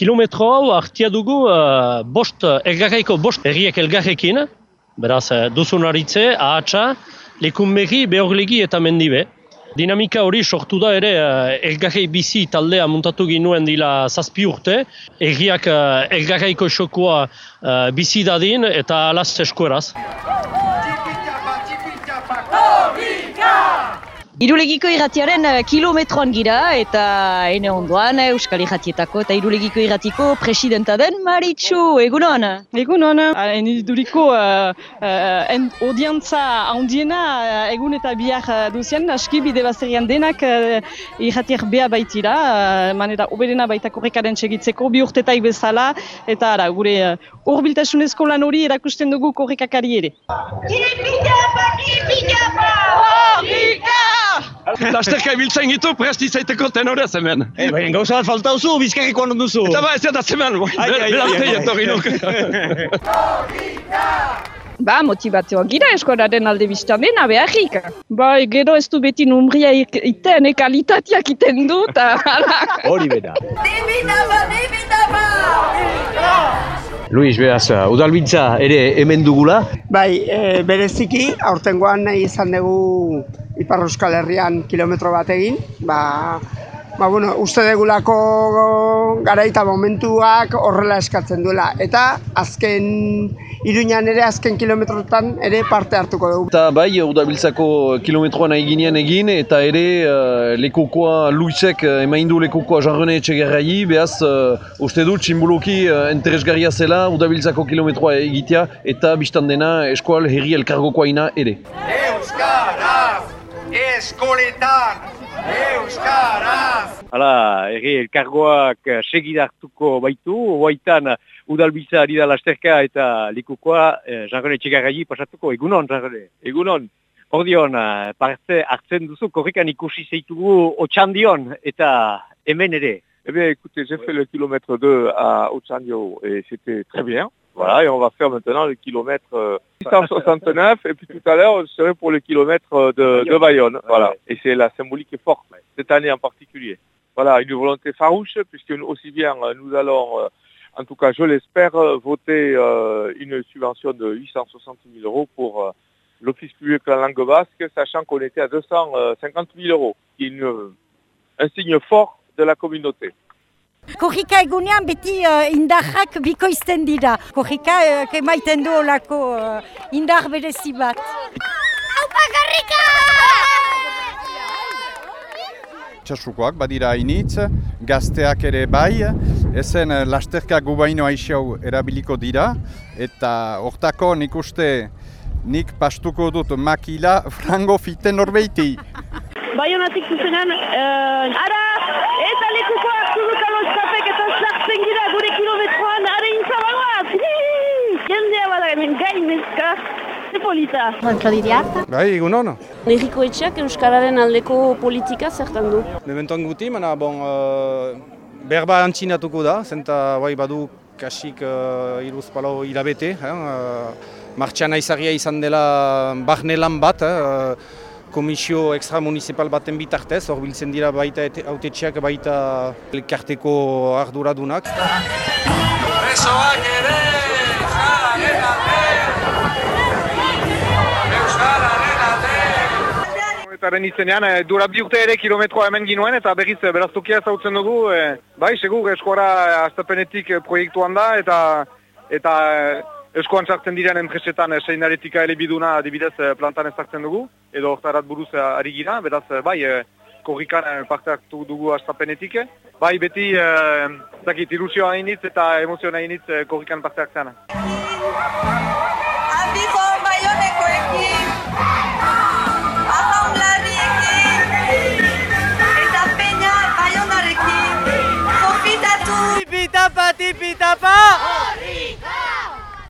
kilometro hau hartia dugu uh, bost, elgarraiko bost erriek elgarrekin, beraz duzun haritze, ahatsa, lekun berri, behorlegi eta mendibe. Dinamika hori sortu da ere uh, elgarrei bizi taldea muntatu ginuen dila zazpi urte, erriak uh, elgarraiko xokua uh, bizi dadin eta alaz eskueraz. Irulegiko irratiaren uh, kilometroan gira eta ene ondoan uh, Euskal Irratietako eta Irulegiko irratiko presidenta den Maritxu, egunon? Egunon, en iduriko uh, uh, odiantza handiena uh, egun eta bihar uh, duzien, aski bide bazterian denak uh, irratiak beha baitira, uh, manera oberena baita korrekaren txegitzeko, bi urtetai bezala, eta ara, gure uh, urbiltasunezko lan hori erakusten dugu korrekakari ere. Kipitapa, kipitapa! Lasterka ibiltzen gitu, presti zaiteko tenorez hemen. Eh, baina gauza bat falta duzu, bizkarriko honu duzu. Eta ba, ez da zemen, belante etorri nuk. Ba, motibatioa gira eskolaren alde biztan dena beharrik. Ba, gero ez du beti numria iten, e kalitateak iten du, eta... Hori beda. Dibitapa, dibitapa! Luis, beraz, udalbintza ere hemen dugula. Bai, e, bereziki, aurtengoan nahi izan dugu Ipar Euskal Herrian kilometro bat egin, ba, ba bueno, uste degulako garaita momentuak horrela eskatzen duela. Eta azken Iruñan ere azken kilometrotan ere parte hartuko dugu. Eta bai, udabiltzako kilometroan egin egin, eta ere uh, lekukoa Luisek uh, emaindu lekukoa jarrone etxegarrai, behaz uh, uste dut simboloki uh, interesgarria zela udabiltzako kilometroa egitea, eta biztan dena eskual herri elkargokoaina ere. Euskaraz! Eskoletan! Euskaraz! Hala, erri elkargoak segidartuko baitu, hoaitan udalbitza ari da lasterka eta likukoa eh, jarrone txegarrai pasatuko, egunon jarrone, egunon. Ordion, parte hartzen duzu, korrikan ikusi zeitugu otxandion eta hemen ere. Eh bien, écoutez, j'ai fait le kilomètre 2 à Ochandio et c'était très bien. Voilà, et on va faire maintenant le kilomètre euh, 669 et puis tout à l'heure, je serai pour le kilomètre de, de Bayonne. Voilà, et c'est la symbolique est forte, cette année en particulier. Voilà, une volonté farouche puisque aussi bien euh, nous allons, euh, en tout cas je l'espère, euh, voter euh, une subvention de 860 000 euros pour euh, l'Office public de la langue basque, sachant qu'on était à 250 000 euros, qui est une, un signe fort de la communauté. Korrika egunean beti uh, indarrak bikoizten dira. Korrika uh, emaiten du olako uh, indar berezi bat. Haupa korrika! Txasukoak badira hainitz, gazteak ere bai, ezen lasterka gubaino aixau erabiliko dira, eta hortako nik uste nik pastuko dut makila frango fiten norbeiti. Baionatik zuzenan, uh, ara, eta lekuko alostapek eta sartzen gira gure kilometroan, ara intzabagoaz! Jendea bada hemen gain mezka, ze polita. Kontrodidiarta? Bai, egun hona. Eriko etxeak Euskararen aldeko politika zertan du. Mementoan guti, mana bon, uh, berba antzinatuko da, zenta bai badu kasik uh, iruz palau hilabete, eh, uh, martxan aizaria izan dela barne lan bat, eh, komisio extramunicipal baten bitartez, hor biltzen dira baita autetxeak baita elkarteko arduradunak. Presoak ere! Euskararen! Etaren izenean, e, dura bi urte ere kilometroa hemen ginuen eta berriz e, beraztokia ezautzen dugu. E, bai, segur, eskuara astapenetik proiektuan da eta eta Eskoan sartzen diren MGS-etan eh, seinaretika elebiduna adibidez eh, plantan ezartzen dugu, edo hortarat buruz eh, ari gira, beraz bai, korrikan parte hartu dugu astapenetik, bai beti, eh, zakit, ilusioa hainitz eta emozioa hainitz korrikan parte hartzen. Handiko baionekoekin, eta peña baionarekin, konfitatu! Tipita